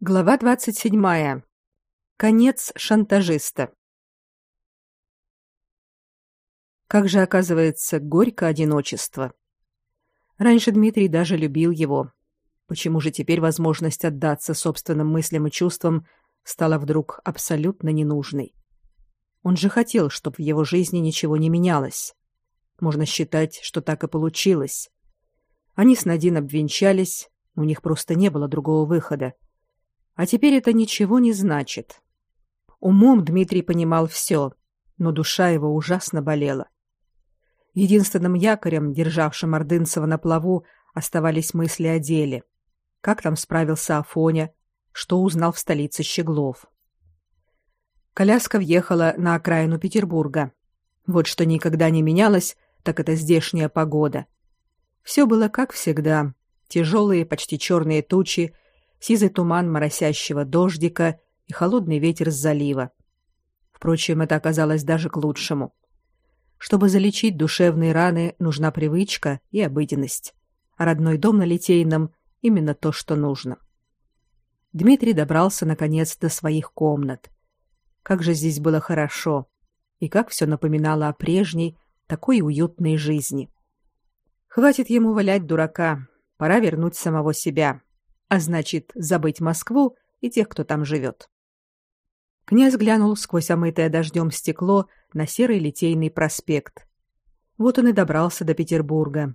Глава 27. Конец шантажиста. Как же оказывается горько одиночество. Раньше Дмитрий даже любил его. Почему же теперь возможность отдаться собственным мыслям и чувствам стала вдруг абсолютно ненужной? Он же хотел, чтобы в его жизни ничего не менялось. Можно считать, что так и получилось. Они с Надин обвенчались, у них просто не было другого выхода. А теперь это ничего не значит. Умом Дмитрий понимал все, но душа его ужасно болела. Единственным якорем, державшим Ордынцева на плаву, оставались мысли о деле. Как там справился Афоня, что узнал в столице Щеглов. Коляска въехала на окраину Петербурга. Вот что никогда не менялось, так это здешняя погода. Все было как всегда. Тяжелые, почти черные тучи — сизый туман моросящего дождика и холодный ветер с залива. Впрочем, это оказалось даже к лучшему. Чтобы залечить душевные раны, нужна привычка и обыденность. А родной дом на Литейном — именно то, что нужно. Дмитрий добрался, наконец, до своих комнат. Как же здесь было хорошо, и как все напоминало о прежней, такой уютной жизни. Хватит ему валять дурака, пора вернуть самого себя а значит, забыть Москву и тех, кто там живет. Князь глянул сквозь омытое дождем стекло на серый Литейный проспект. Вот он и добрался до Петербурга.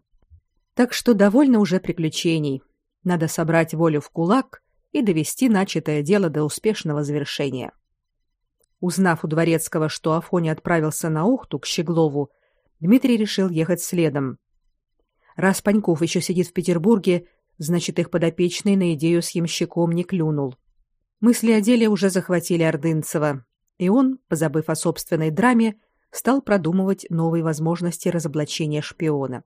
Так что довольно уже приключений. Надо собрать волю в кулак и довести начатое дело до успешного завершения. Узнав у дворецкого, что Афоня отправился на Ухту к Щеглову, Дмитрий решил ехать следом. Раз Паньков еще сидит в Петербурге, Значит, их подопечный на идею с ямщиком не клюнул. Мысли о деле уже захватили Ордынцева, и он, позабыв о собственной драме, стал продумывать новые возможности разоблачения шпиона.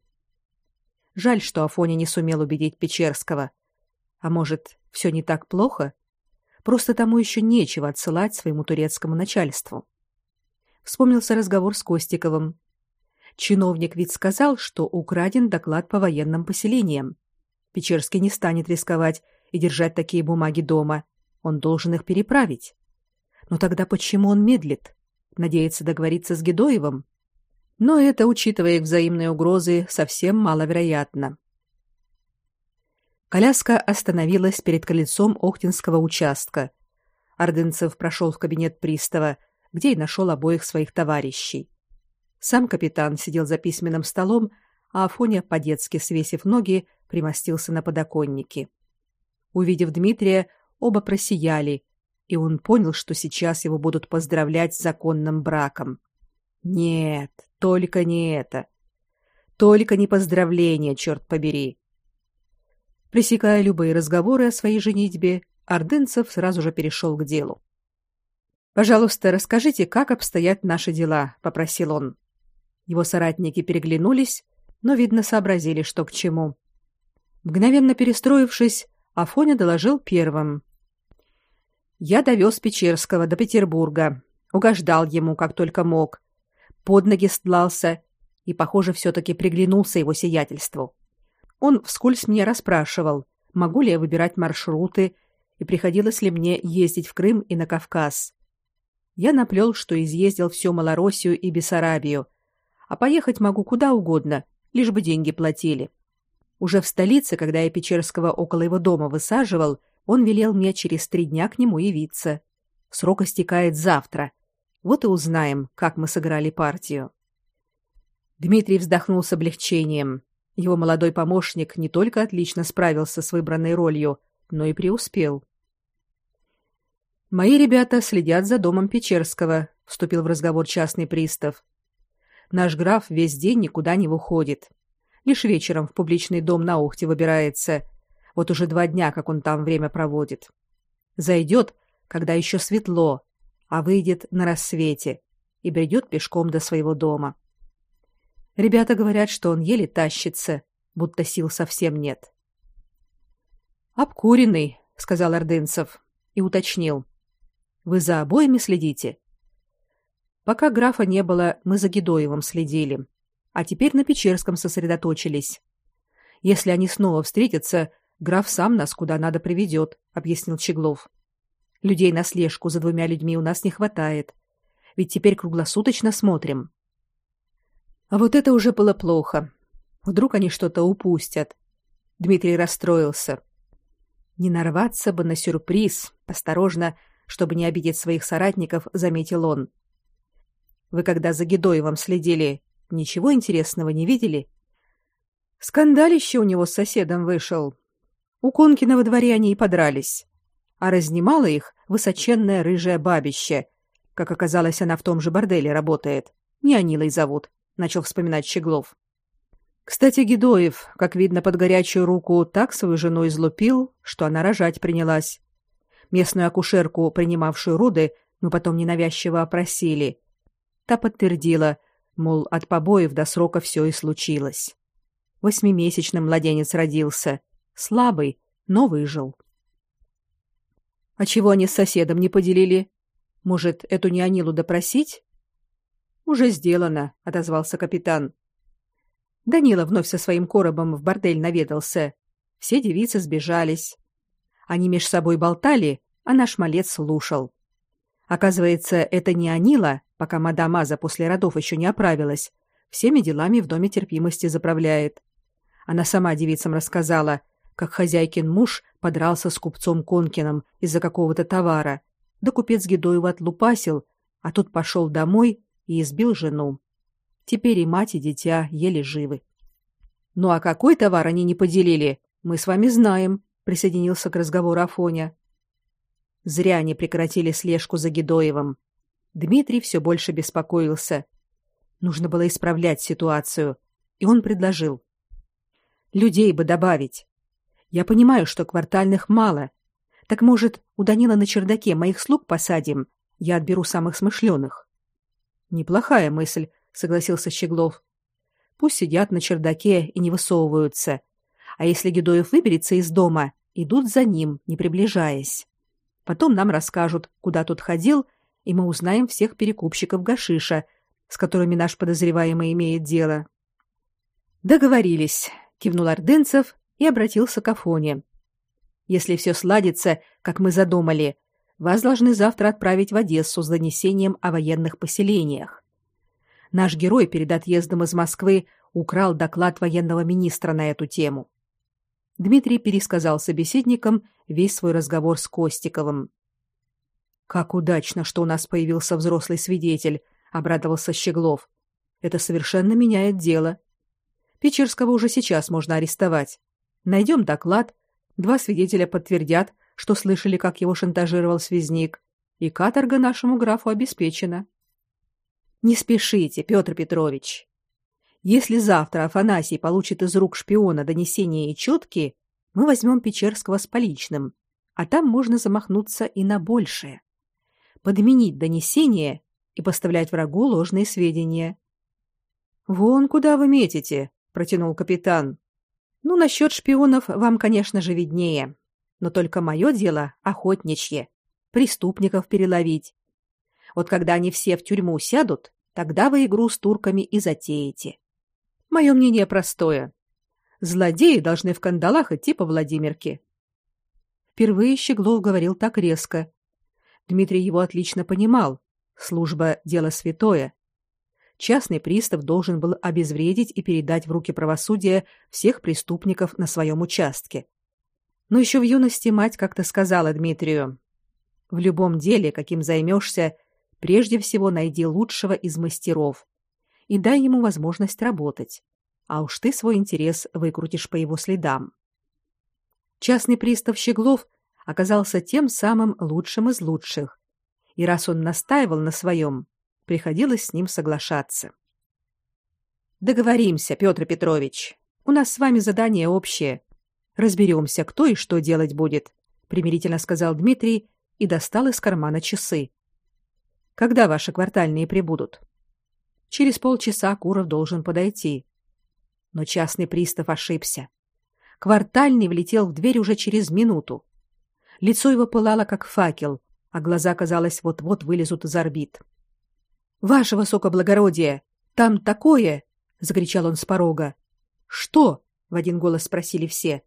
Жаль, что Афоня не сумел убедить Печерского. А может, все не так плохо? Просто тому еще нечего отсылать своему турецкому начальству. Вспомнился разговор с Костиковым. Чиновник ведь сказал, что украден доклад по военным поселениям. Печерский не станет рисковать и держать такие бумаги дома. Он должен их переправить. Но тогда почему он медлит? Надеется договориться с Гедоевым? Но это, учитывая их взаимные угрозы, совсем маловероятно. Коляска остановилась перед колесом Охтинского участка. Ордынцев прошел в кабинет пристава, где и нашел обоих своих товарищей. Сам капитан сидел за письменным столом, а Афоня, по-детски свесив ноги, примостился на подоконнике. Увидев Дмитрия, оба просияли, и он понял, что сейчас его будут поздравлять с законным браком. Нет, только не это. Только не поздравления, черт побери. Пресекая любые разговоры о своей женитьбе, Ордынцев сразу же перешел к делу. «Пожалуйста, расскажите, как обстоят наши дела», — попросил он. Его соратники переглянулись, но, видно, сообразили, что к чему. Мгновенно перестроившись, Афоня доложил первым. «Я довез Печерского до Петербурга, угождал ему, как только мог, под ноги стлался и, похоже, все-таки приглянулся его сиятельству. Он вскользь меня расспрашивал, могу ли я выбирать маршруты и приходилось ли мне ездить в Крым и на Кавказ. Я наплел, что изъездил всю Малороссию и Бессарабию, а поехать могу куда угодно, лишь бы деньги платили. Уже в столице, когда я Печерского около его дома высаживал, он велел мне через три дня к нему явиться. Срок истекает завтра. Вот и узнаем, как мы сыграли партию. Дмитрий вздохнул с облегчением. Его молодой помощник не только отлично справился с выбранной ролью, но и преуспел. Мои ребята следят за домом Печерского, вступил в разговор частный пристав. Наш граф весь день никуда не выходит. Лишь вечером в публичный дом на Ухте выбирается. Вот уже два дня, как он там время проводит. Зайдет, когда еще светло, а выйдет на рассвете и бредет пешком до своего дома. Ребята говорят, что он еле тащится, будто сил совсем нет. «Обкуренный», — сказал Ордынцев и уточнил. «Вы за обоими следите?» Пока графа не было, мы за Гедоевым следили. А теперь на Печерском сосредоточились. Если они снова встретятся, граф сам нас куда надо приведет, объяснил Чеглов. Людей на слежку за двумя людьми у нас не хватает. Ведь теперь круглосуточно смотрим. А вот это уже было плохо. Вдруг они что-то упустят. Дмитрий расстроился. Не нарваться бы на сюрприз. Осторожно, чтобы не обидеть своих соратников, заметил он. Вы когда за Гедоевым следили, ничего интересного не видели? Скандалище у него с соседом вышел. У Конкина во дворе они и подрались. А разнимала их высоченное рыжее бабище. Как оказалось, она в том же борделе работает. Не Анилой зовут, начал вспоминать Щеглов. Кстати, Гедоев, как видно под горячую руку, так свою жену излупил, что она рожать принялась. Местную акушерку, принимавшую роды, мы потом ненавязчиво опросили. Та подтвердила, мол, от побоев до срока все и случилось. Восьмимесячным младенец родился, слабый, но выжил. А чего они с соседом не поделили? Может, эту Неонилу допросить? Уже сделано, отозвался капитан. Данила вновь со своим коробом в бордель наведался. Все девицы сбежались. Они меж собой болтали, а наш малец слушал. Оказывается, это не Анила, пока мадам Аза после родов еще не оправилась, всеми делами в доме терпимости заправляет. Она сама девицам рассказала, как хозяйкин муж подрался с купцом Конкиным из-за какого-то товара. Да купец Гедоева отлупасил, а тут пошел домой и избил жену. Теперь и мать, и дитя еле живы. Ну а какой товар они не поделили, мы с вами знаем, присоединился к разговору Афоня. Зря они прекратили слежку за Гедоевым. Дмитрий все больше беспокоился. Нужно было исправлять ситуацию, и он предложил: людей бы добавить. Я понимаю, что квартальных мало. Так может, у Данила на чердаке моих слуг посадим? Я отберу самых смышленых. Неплохая мысль, согласился Щеглов. Пусть сидят на чердаке и не высовываются. А если Гедоев выберется из дома, идут за ним, не приближаясь. Потом нам расскажут, куда тут ходил, и мы узнаем всех перекупщиков гашиша, с которыми наш подозреваемый имеет дело. Договорились, кивнул Ордынцев и обратился к Афоне. Если все сладится, как мы задумали, вас должны завтра отправить в Одессу с донесением о военных поселениях. Наш герой перед отъездом из Москвы украл доклад военного министра на эту тему. Дмитрий пересказал собеседникам весь свой разговор с Костиковым. Как удачно, что у нас появился взрослый свидетель, обрадовался Щеглов. Это совершенно меняет дело. Печерского уже сейчас можно арестовать. Найдем доклад, два свидетеля подтвердят, что слышали, как его шантажировал связник, и каторга нашему графу обеспечена. Не спешите, Петр Петрович. Если завтра Афанасий получит из рук шпиона донесение и четки, мы возьмем Печерского с поличным, а там можно замахнуться и на большее. Подменить донесение и поставлять врагу ложные сведения. Вон куда вы метите, протянул капитан. Ну насчет шпионов вам, конечно же, виднее, но только мое дело охотничье, преступников переловить, вот когда они все в тюрьму сядут, тогда вы игру с турками и затеете. Мое мнение простое. Злодеи должны в кандалах идти по Владимирке. Впервые Щеглов говорил так резко. Дмитрий его отлично понимал. Служба — дело святое. Частный пристав должен был обезвредить и передать в руки правосудия всех преступников на своем участке. Но еще в юности мать как-то сказала Дмитрию, «В любом деле, каким займешься, Прежде всего найди лучшего из мастеров и дай ему возможность работать. А уж ты свой интерес выкрутишь по его следам. Частный пристав Щеглов оказался тем самым лучшим из лучших. И раз он настаивал на своем, приходилось с ним соглашаться. Договоримся, Петр Петрович. У нас с вами задание общее. Разберемся, кто и что делать будет, примирительно сказал Дмитрий и достал из кармана часы. Когда ваши квартальные прибудут? Через полчаса Куров должен подойти. Но частный пристав ошибся. Квартальный влетел в дверь уже через минуту. Лицо его пылало как факел, а глаза, казалось, вот-вот вылезут из орбит. Ваше высокоблагородие, там такое, закричал он с порога. Что? в один голос спросили все.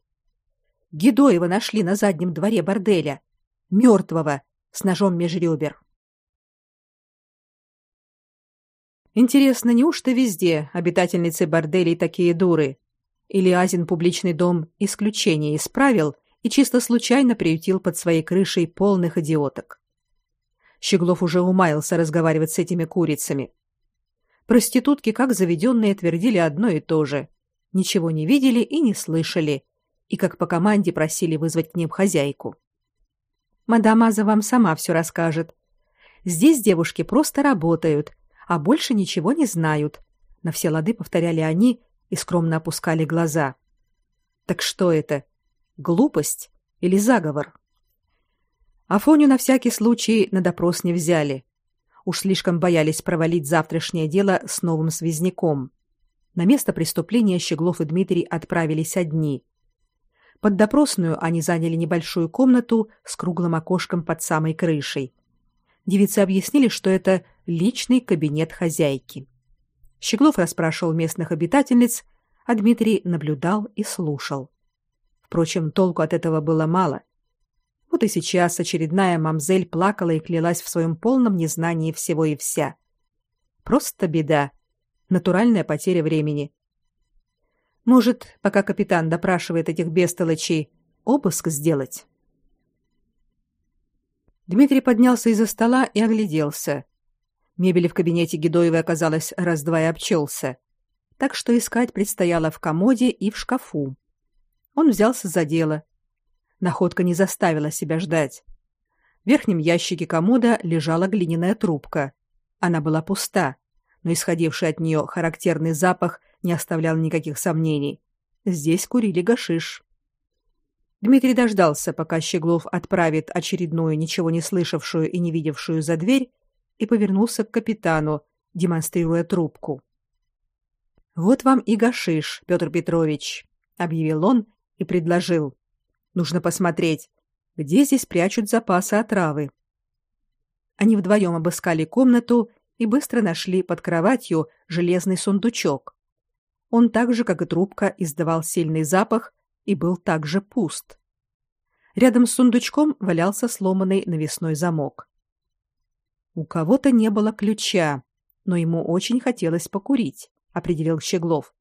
Гидоева нашли на заднем дворе борделя, мертвого, с ножом меж ребер. Интересно, неужто везде обитательницы борделей такие дуры? Или Азин публичный дом исключение исправил и чисто случайно приютил под своей крышей полных идиоток? Щеглов уже умаился разговаривать с этими курицами. Проститутки, как заведенные, твердили одно и то же. Ничего не видели и не слышали, и как по команде просили вызвать к ним хозяйку. Мадам Аза вам сама все расскажет. Здесь девушки просто работают, а больше ничего не знают. На все лады повторяли они и скромно опускали глаза. Так что это? Глупость или заговор? Афоню на всякий случай на допрос не взяли. Уж слишком боялись провалить завтрашнее дело с новым связняком. На место преступления Щеглов и Дмитрий отправились одни. Под допросную они заняли небольшую комнату с круглым окошком под самой крышей. Девицы объяснили, что это личный кабинет хозяйки. Щеглов расспрашивал местных обитательниц, а Дмитрий наблюдал и слушал. Впрочем, толку от этого было мало. Вот и сейчас очередная мамзель плакала и клялась в своем полном незнании всего и вся. Просто беда. Натуральная потеря времени. Может, пока капитан допрашивает этих бестолочей, обыск сделать? Дмитрий поднялся из-за стола и огляделся. Мебели в кабинете Гедоевой оказалось раз-два обчелся. Так что искать предстояло в комоде и в шкафу. Он взялся за дело. Находка не заставила себя ждать. В верхнем ящике комода лежала глиняная трубка. Она была пуста, но исходивший от нее характерный запах не оставлял никаких сомнений. Здесь курили гашиш. Дмитрий дождался, пока Щеглов отправит очередную ничего не слышавшую и не видевшую за дверь, и повернулся к капитану, демонстрируя трубку. Вот вам и гашиш, Петр Петрович, объявил он и предложил: нужно посмотреть, где здесь прячут запасы отравы. Они вдвоем обыскали комнату и быстро нашли под кроватью железный сундучок. Он так же, как и трубка, издавал сильный запах и был также пуст. Рядом с сундучком валялся сломанный навесной замок. У кого-то не было ключа, но ему очень хотелось покурить, определил Щеглов.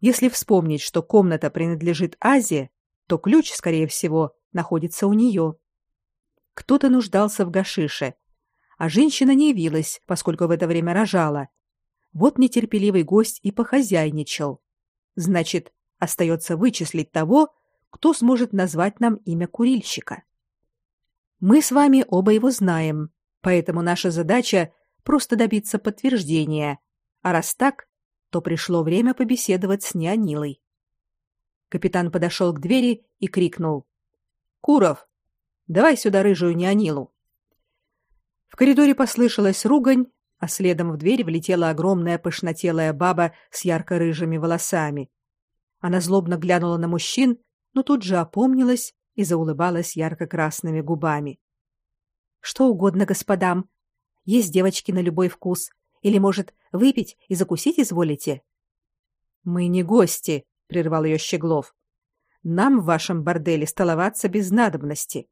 Если вспомнить, что комната принадлежит Азе, то ключ, скорее всего, находится у нее. Кто-то нуждался в гашише, а женщина не явилась, поскольку в это время рожала. Вот нетерпеливый гость и похозяйничал. Значит, остается вычислить того, кто сможет назвать нам имя курильщика. Мы с вами оба его знаем, поэтому наша задача просто добиться подтверждения. А раз так, то пришло время побеседовать с Неонилой. Капитан подошел к двери и крикнул: "Куров, давай сюда рыжую Неонилу". В коридоре послышалась ругань, а следом в дверь влетела огромная пышнотелая баба с ярко-рыжими волосами. Она злобно глянула на мужчин, но тут же опомнилась и заулыбалась ярко-красными губами. Что угодно господам. Есть девочки на любой вкус. Или, может, выпить и закусить изволите? Мы не гости, прервал ее Щеглов. Нам в вашем борделе столоваться без надобности.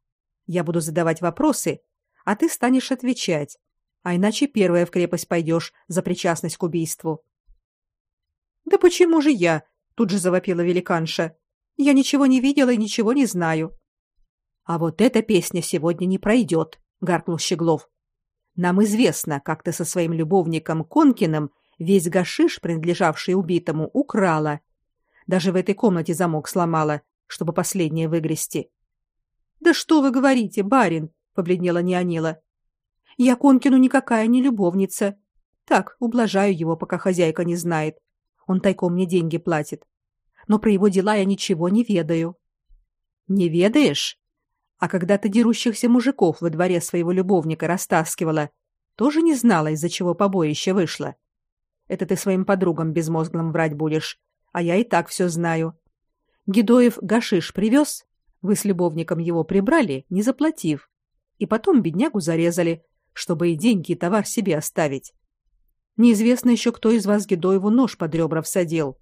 Я буду задавать вопросы, а ты станешь отвечать. А иначе первая в крепость пойдешь за причастность к убийству. Да почему же я? Тут же завопила великанша. Я ничего не видела и ничего не знаю. А вот эта песня сегодня не пройдет, гаркнул Щеглов. Нам известно, как ты со своим любовником Конкиным весь гашиш, принадлежавший убитому, украла. Даже в этой комнате замок сломала, чтобы последнее выгрести. Да что вы говорите, барин, побледнела Неонила. Я Конкину никакая не любовница. Так, ублажаю его, пока хозяйка не знает. Он тайком мне деньги платит. Но про его дела я ничего не ведаю. Не ведаешь? А когда ты дерущихся мужиков во дворе своего любовника растаскивала, тоже не знала, из-за чего побоище вышло. Это ты своим подругам безмозглым врать будешь, а я и так все знаю. Гидоев гашиш привез, вы с любовником его прибрали, не заплатив, и потом беднягу зарезали, чтобы и деньги, и товар себе оставить. Неизвестно еще, кто из вас Гидоеву нож под ребра всадил.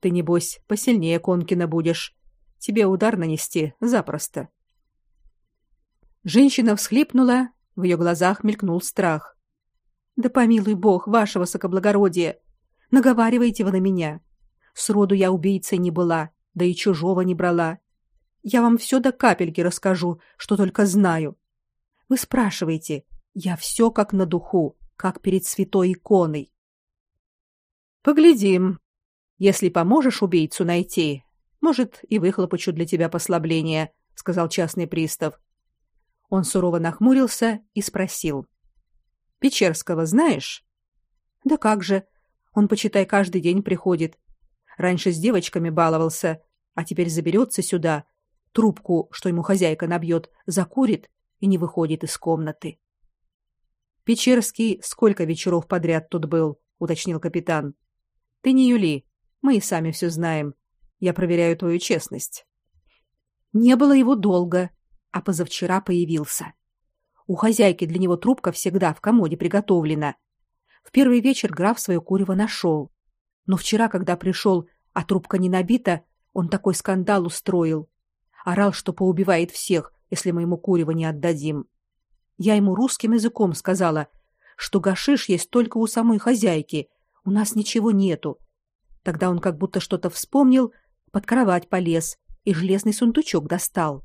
Ты, небось, посильнее Конкина будешь. тебе удар нанести запросто. Женщина всхлипнула, в ее глазах мелькнул страх. Да помилуй Бог, ваше высокоблагородие, наговариваете вы на меня. Сроду я убийцей не была, да и чужого не брала. Я вам все до капельки расскажу, что только знаю. Вы спрашиваете, я все как на духу, как перед святой иконой. Поглядим. Если поможешь убийцу найти, может, и выхлопочу для тебя послабление, сказал частный пристав. Он сурово нахмурился и спросил: Печерского знаешь? Да как же? Он почитай каждый день приходит. Раньше с девочками баловался, а теперь заберется сюда, трубку, что ему хозяйка набьет, закурит и не выходит из комнаты. Печерский сколько вечеров подряд тут был, уточнил капитан. Ты не юли, мы и сами все знаем. Я проверяю твою честность. Не было его долго, а позавчера появился. У хозяйки для него трубка всегда в комоде приготовлена. В первый вечер граф свое курево нашел. Но вчера, когда пришел, а трубка не набита, он такой скандал устроил. Орал, что поубивает всех, если мы ему курево не отдадим. Я ему русским языком сказала, что гашиш есть только у самой хозяйки, у нас ничего нету. Тогда он как будто что-то вспомнил, под кровать полез и железный сундучок достал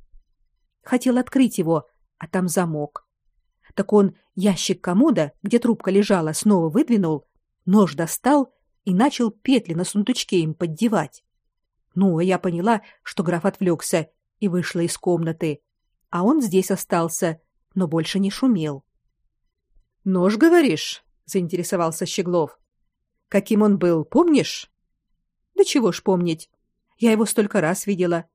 хотел открыть его, а там замок. Так он ящик комода, где трубка лежала, снова выдвинул, нож достал и начал петли на сундучке им поддевать. Ну, а я поняла, что граф отвлекся и вышла из комнаты, а он здесь остался, но больше не шумел. Нож, говоришь? заинтересовался Щеглов. Каким он был, помнишь? Да чего ж помнить? Я его столько раз видела.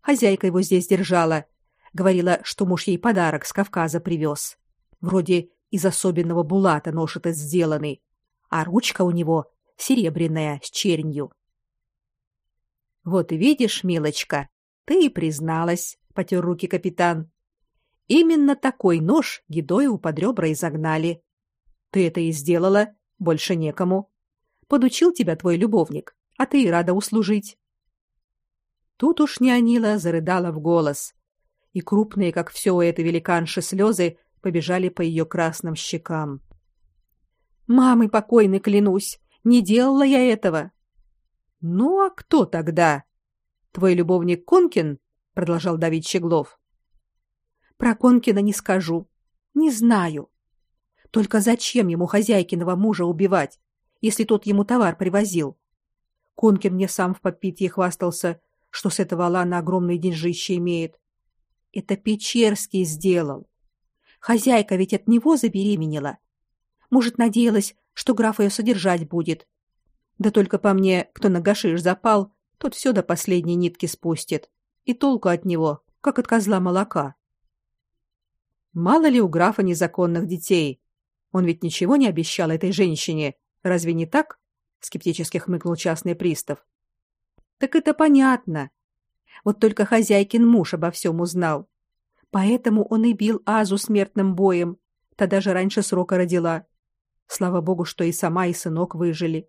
Хозяйка его здесь держала, Говорила, что муж ей подарок с Кавказа привез. Вроде из особенного булата этот сделанный, а ручка у него серебряная с чернью. Вот и видишь, милочка, ты и призналась, потер руки капитан. Именно такой нож Гедоеву под и загнали. Ты это и сделала, больше некому. Подучил тебя твой любовник, а ты и рада услужить. Тут уж Неонила зарыдала в голос, и крупные, как все это великанши, слезы побежали по ее красным щекам. Мамой покойной клянусь, не делала я этого. Ну а кто тогда? Твой любовник Конкин, продолжал Давид Щеглов. Про Конкина не скажу. Не знаю. Только зачем ему хозяйкиного мужа убивать, если тот ему товар привозил? Конкин мне сам в подпитии хвастался, что с этого Алана огромные деньжища имеет. Это Печерский сделал. Хозяйка ведь от него забеременела. Может, надеялась, что граф ее содержать будет. Да только по мне, кто на гашиш запал, тот все до последней нитки спустит. И толку от него, как от козла молока. Мало ли у графа незаконных детей. Он ведь ничего не обещал этой женщине. Разве не так? Скептически хмыкнул частный пристав. Так это понятно. Вот только хозяйкин муж обо всем узнал. Поэтому он и бил Азу смертным боем. Та даже раньше срока родила. Слава богу, что и сама, и сынок выжили.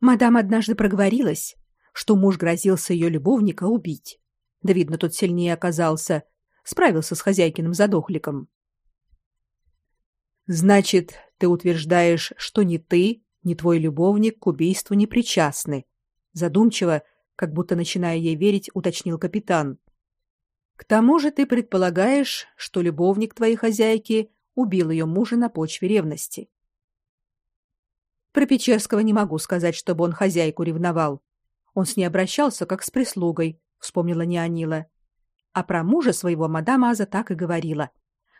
Мадам однажды проговорилась, что муж грозился ее любовника убить. Да видно, тот сильнее оказался, справился с хозяйкиным задохликом. Значит, ты утверждаешь, что ни ты, ни твой любовник к убийству не причастны? Задумчиво, как будто начиная ей верить, уточнил капитан. К тому же ты предполагаешь, что любовник твоей хозяйки убил ее мужа на почве ревности. Про Печерского не могу сказать, чтобы он хозяйку ревновал. Он с ней обращался как с прислугой, вспомнила Неонила. А про мужа своего мадам Аза так и говорила,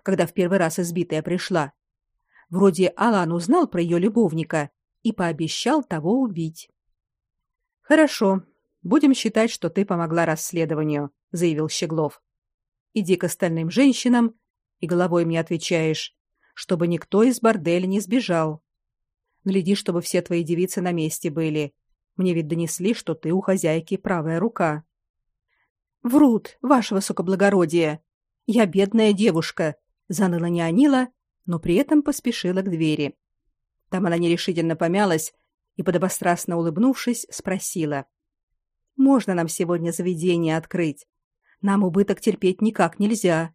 когда в первый раз избитая пришла. Вроде Алан узнал про ее любовника и пообещал того убить. Хорошо, Будем считать, что ты помогла расследованию, заявил Щеглов. Иди к остальным женщинам и головой мне отвечаешь, чтобы никто из борделя не сбежал. Гляди, чтобы все твои девицы на месте были. Мне ведь донесли, что ты у хозяйки правая рука. Врут, ваше высокоблагородие. Я бедная девушка, заныла Неонила, но при этом поспешила к двери. Там она нерешительно помялась и подобострастно улыбнувшись, спросила: Можно нам сегодня заведение открыть. Нам убыток терпеть никак нельзя.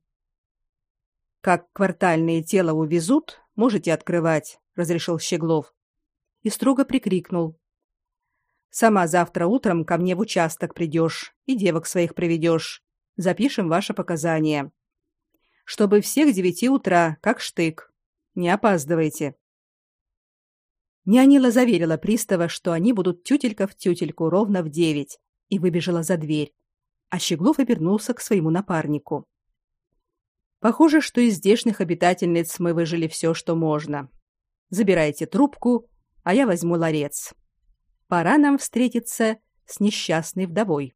Как квартальные тела увезут, можете открывать, разрешил Щеглов. И строго прикрикнул: Сама завтра утром ко мне в участок придешь и девок своих приведешь. Запишем ваши показания. Чтобы всех девяти утра, как штык. Не опаздывайте. Нянила заверила пристава, что они будут тютелька в тютельку ровно в девять, и выбежала за дверь. А Щеглов обернулся к своему напарнику. Похоже, что из здешних обитательниц мы выжили все, что можно. Забирайте трубку, а я возьму ларец. Пора нам встретиться с несчастной вдовой.